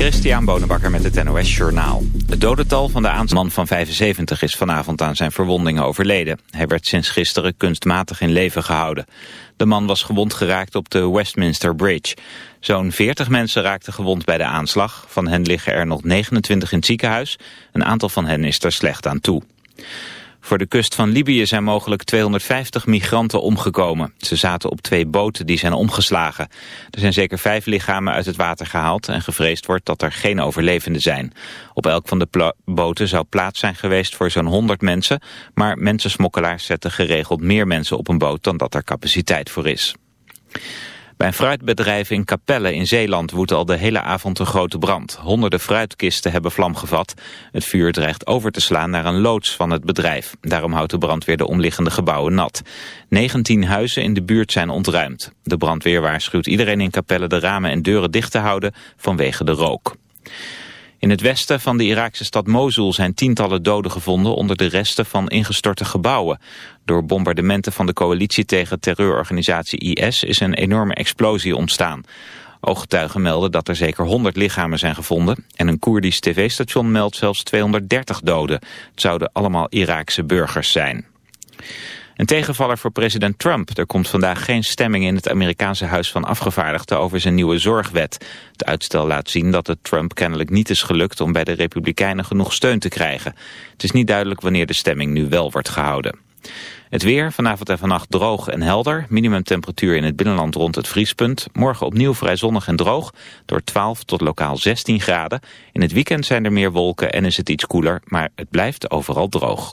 Christian Bonenbakker met het NOS Journaal. Het dodental van de aansman van 75 is vanavond aan zijn verwondingen overleden. Hij werd sinds gisteren kunstmatig in leven gehouden. De man was gewond geraakt op de Westminster Bridge. Zo'n 40 mensen raakten gewond bij de aanslag. Van hen liggen er nog 29 in het ziekenhuis. Een aantal van hen is er slecht aan toe. Voor de kust van Libië zijn mogelijk 250 migranten omgekomen. Ze zaten op twee boten die zijn omgeslagen. Er zijn zeker vijf lichamen uit het water gehaald en gevreesd wordt dat er geen overlevenden zijn. Op elk van de boten zou plaats zijn geweest voor zo'n 100 mensen, maar mensensmokkelaars zetten geregeld meer mensen op een boot dan dat er capaciteit voor is. Bij een fruitbedrijf in Capelle in Zeeland woedt al de hele avond een grote brand. Honderden fruitkisten hebben vlam gevat. Het vuur dreigt over te slaan naar een loods van het bedrijf. Daarom houdt de brandweer de omliggende gebouwen nat. 19 huizen in de buurt zijn ontruimd. De brandweer waarschuwt iedereen in Capelle de ramen en deuren dicht te houden vanwege de rook. In het westen van de Iraakse stad Mosul zijn tientallen doden gevonden onder de resten van ingestorte gebouwen. Door bombardementen van de coalitie tegen terreurorganisatie IS is een enorme explosie ontstaan. Ooggetuigen melden dat er zeker 100 lichamen zijn gevonden en een Koerdisch tv-station meldt zelfs 230 doden. Het zouden allemaal Iraakse burgers zijn. Een tegenvaller voor president Trump. Er komt vandaag geen stemming in het Amerikaanse Huis van Afgevaardigden over zijn nieuwe zorgwet. Het uitstel laat zien dat het Trump kennelijk niet is gelukt om bij de Republikeinen genoeg steun te krijgen. Het is niet duidelijk wanneer de stemming nu wel wordt gehouden. Het weer, vanavond en vannacht droog en helder. Minimumtemperatuur in het binnenland rond het vriespunt. Morgen opnieuw vrij zonnig en droog. Door 12 tot lokaal 16 graden. In het weekend zijn er meer wolken en is het iets koeler. Maar het blijft overal droog.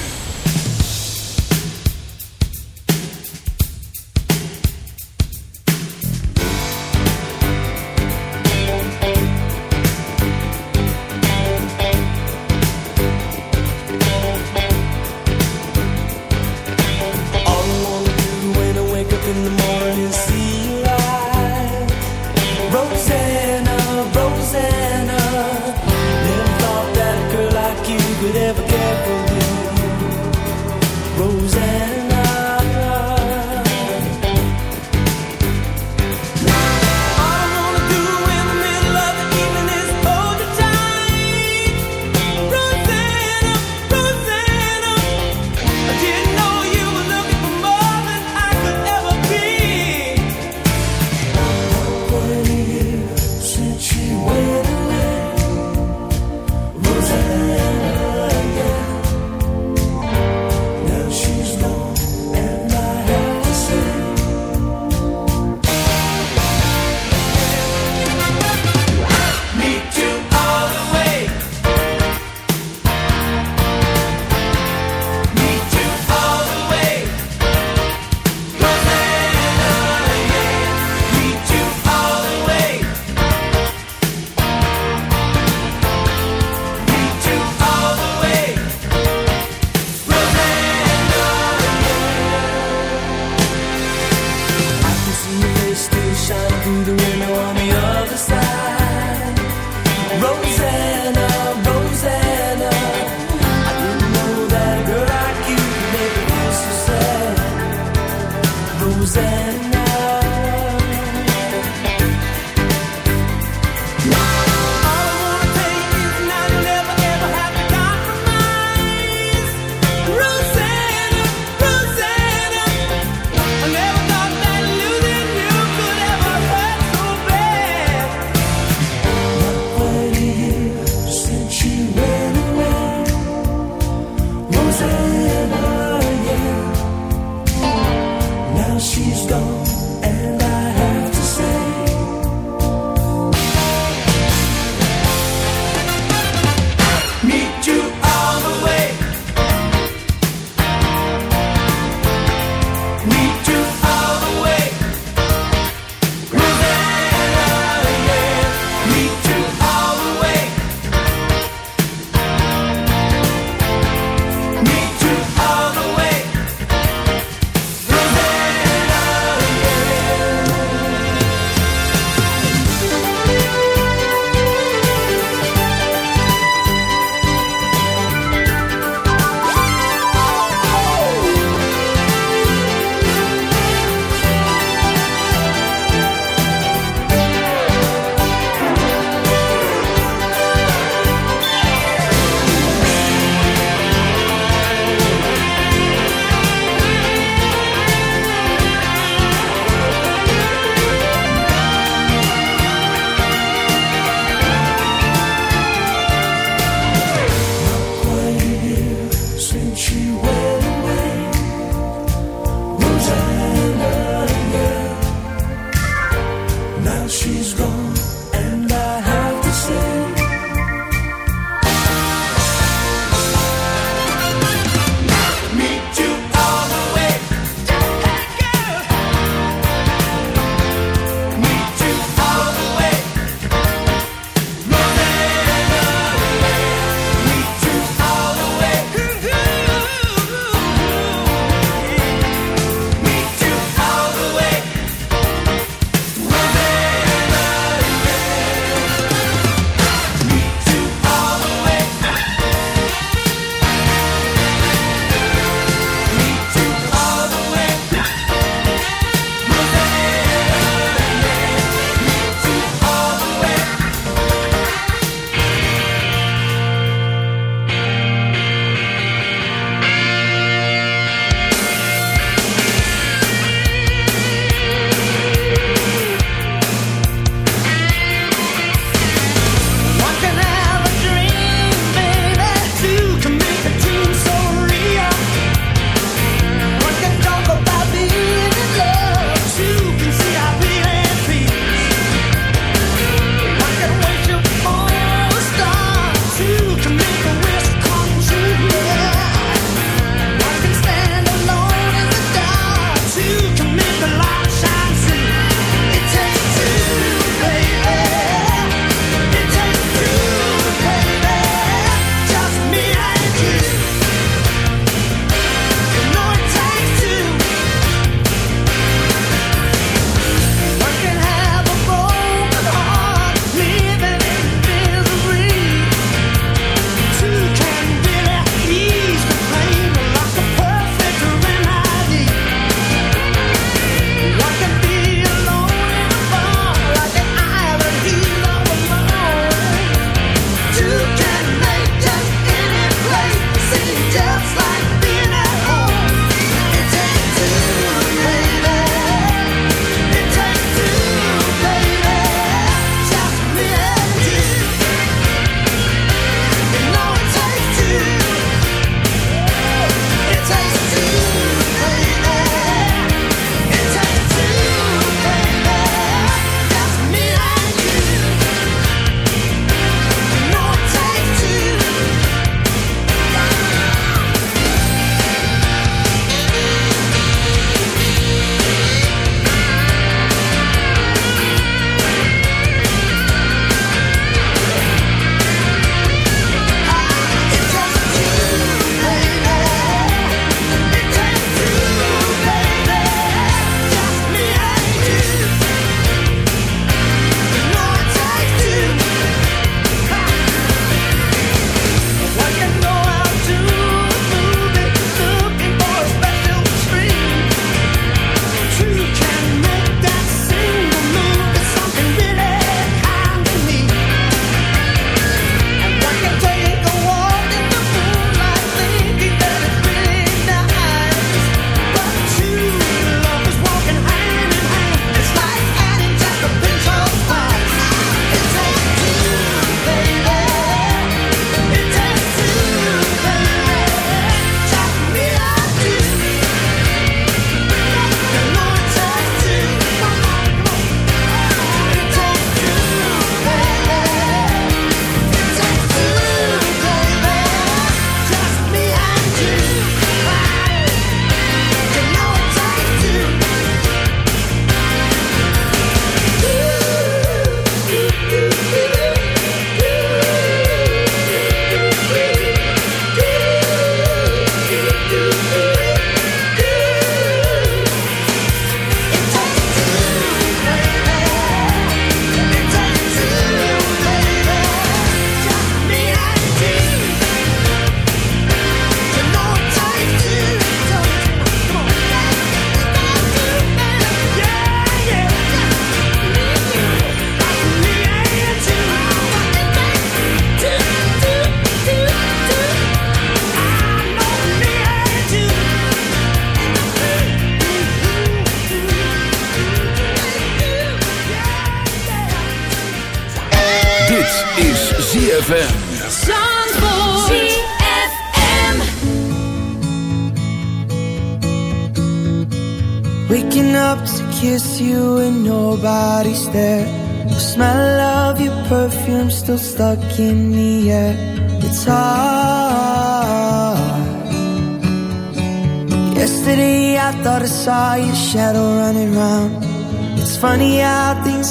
Is ZFM.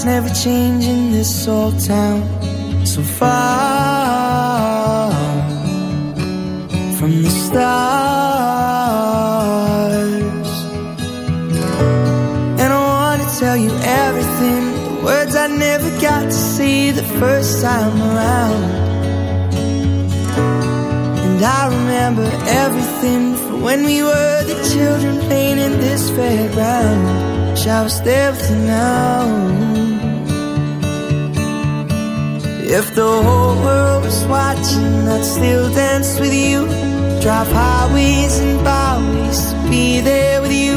Never change in this old town. So far everything from when we were the children playing in this fairground. I was there with now. If the whole world was watching, I'd still dance with you. Drive highways and byways be there with you.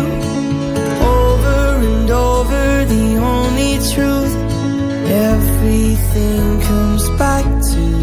Over and over, the only truth. Everything comes back to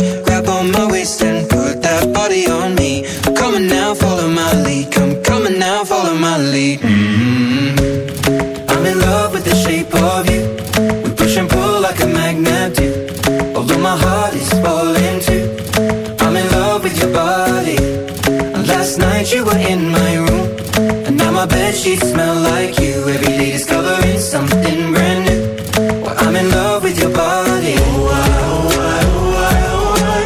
sheets smell like you. Every day discovering something brand new. Well, I'm in love with your body. Oh, I, oh, I, oh, I, oh, I.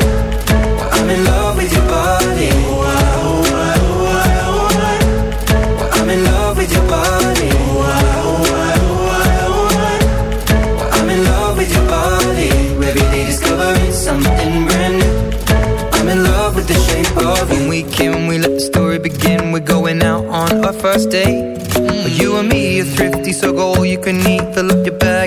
Well, I'm in love with your body. Oh, I, oh, I, oh, I, oh, I. Well, I'm in love with your body. Oh, I, oh, I, oh, I, oh, I. Well, I'm in love with your body. Every day discovering something brand new.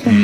Mm-hmm.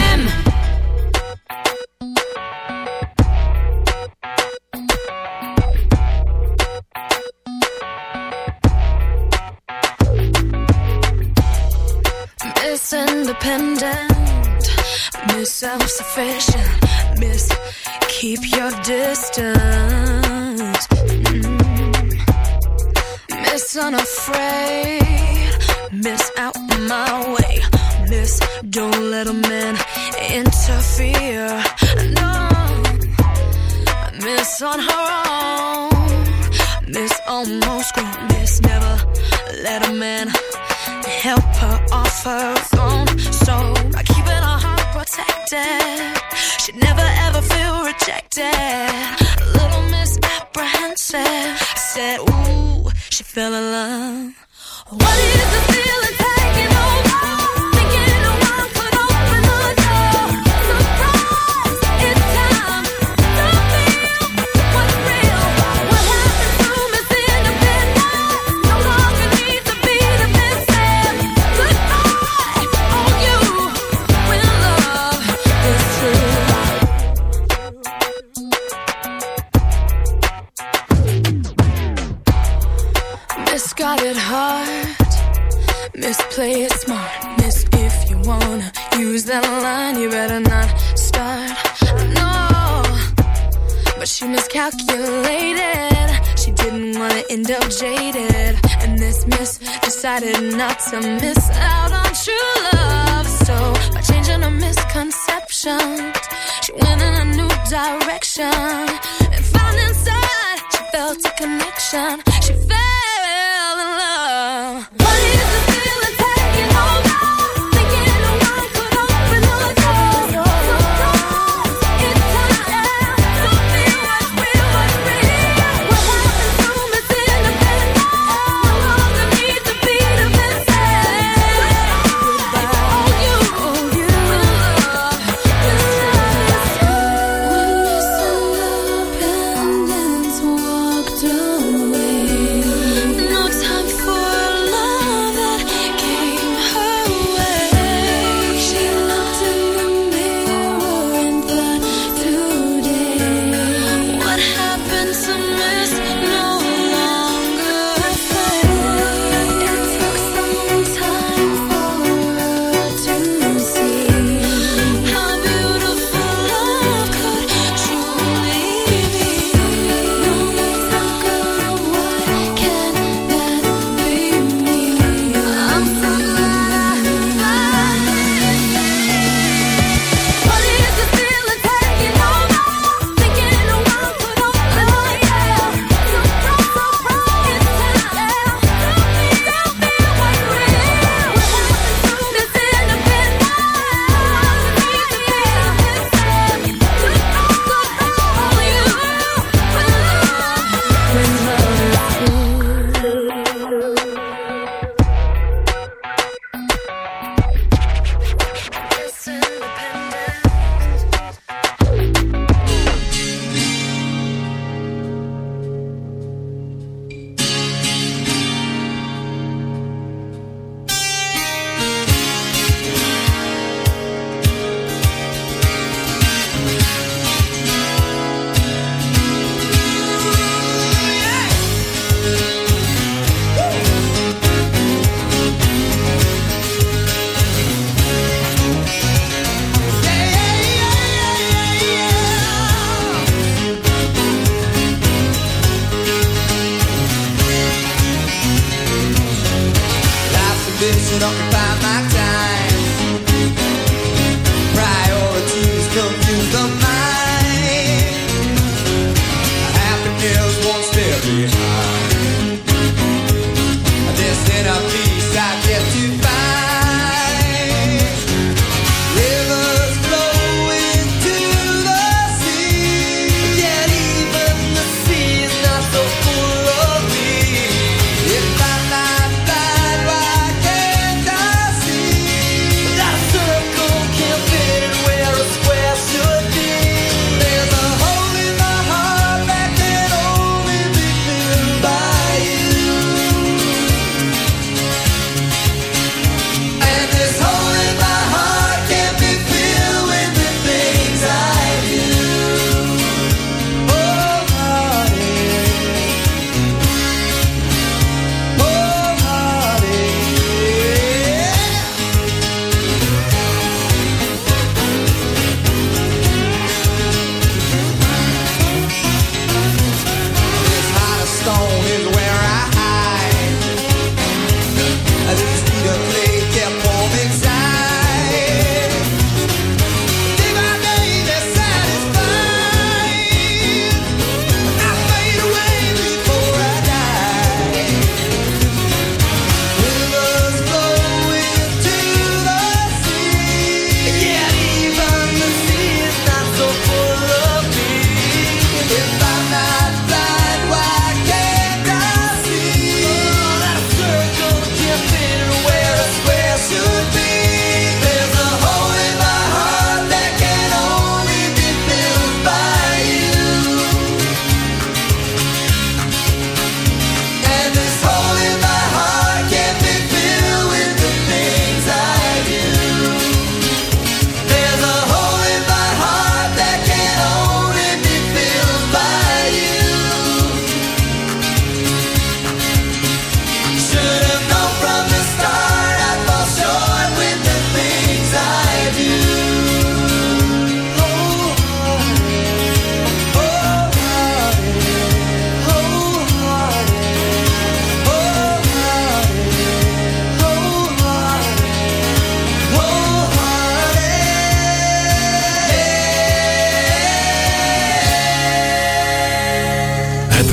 she miscalculated. She didn't want to end up jaded. And this miss decided not to miss out on true love. So, by changing her misconceptions, she went in a new direction. And found inside, she felt a connection. She fell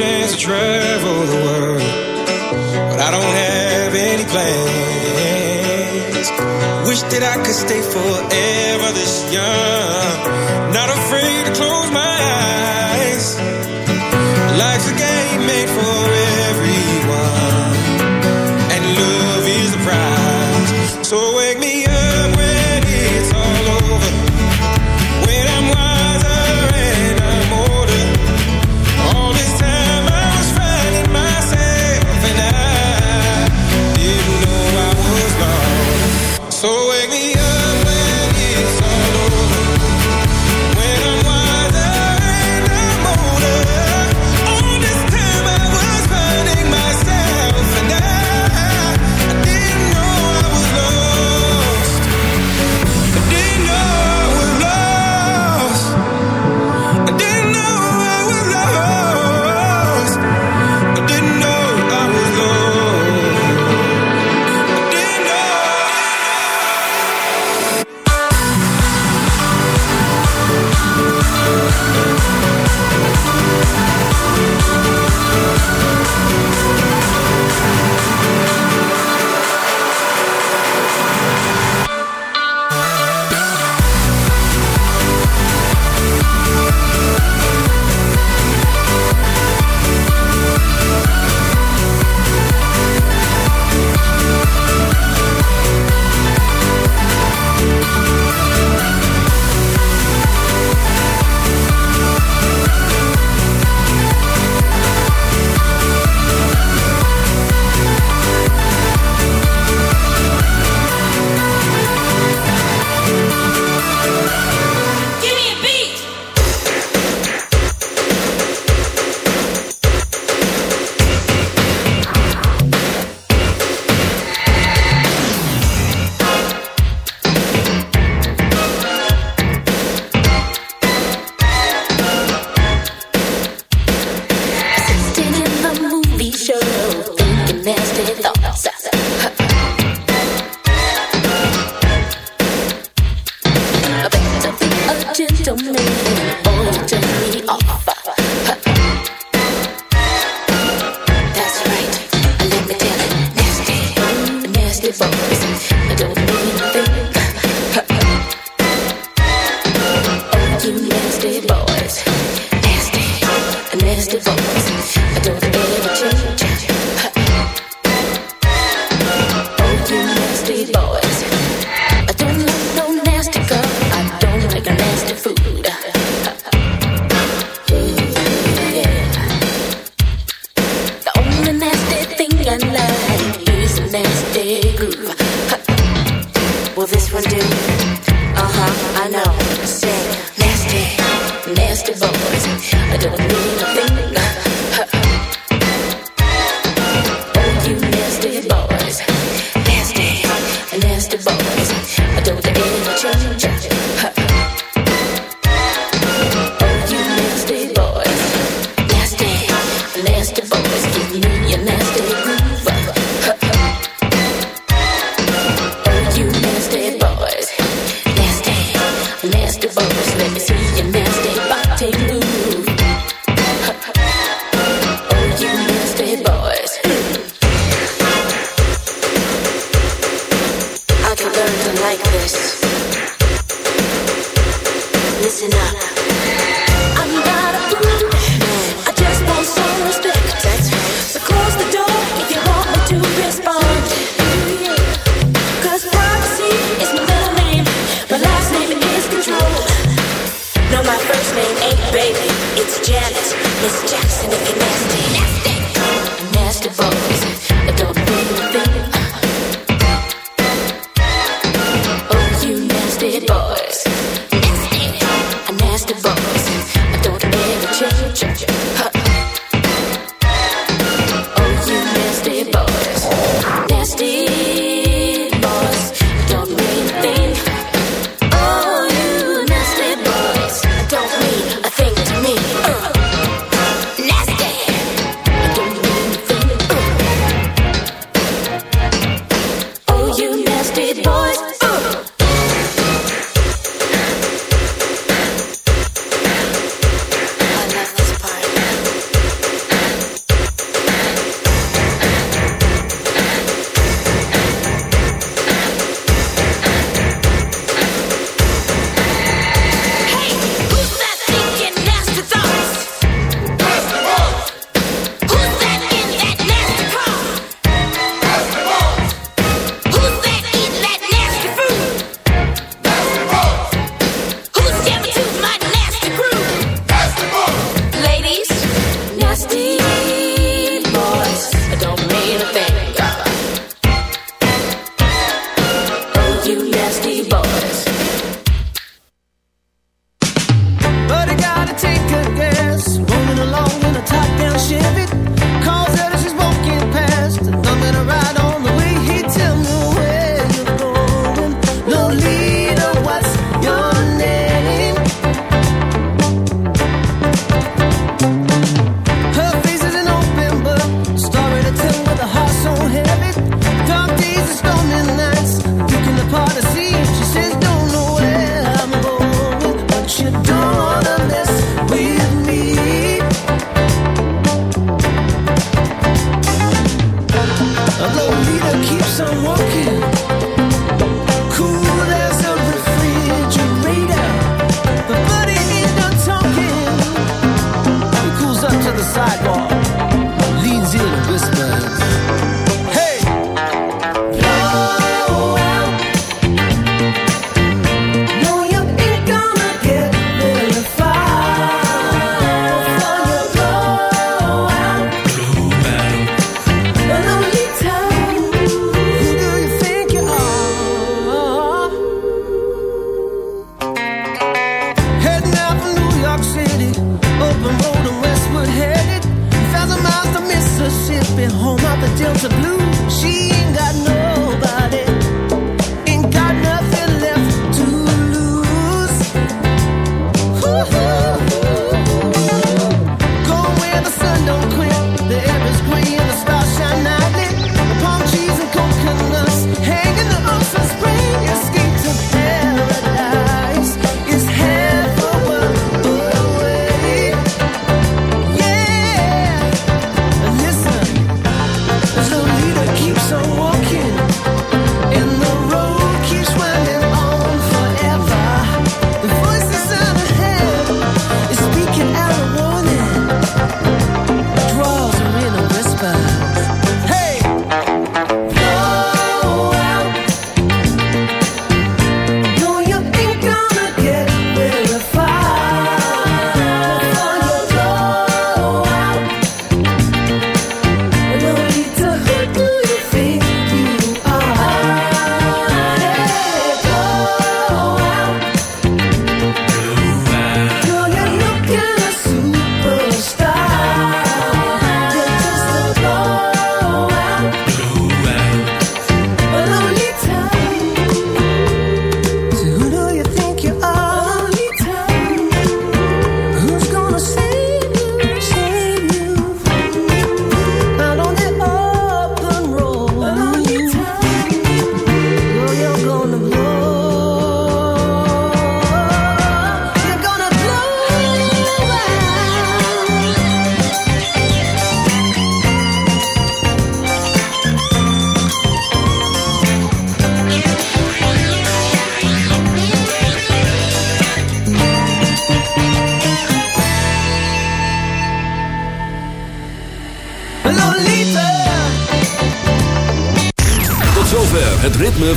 Chance to travel the world, but I don't have any plans. Wish that I could stay forever this young, not afraid to close my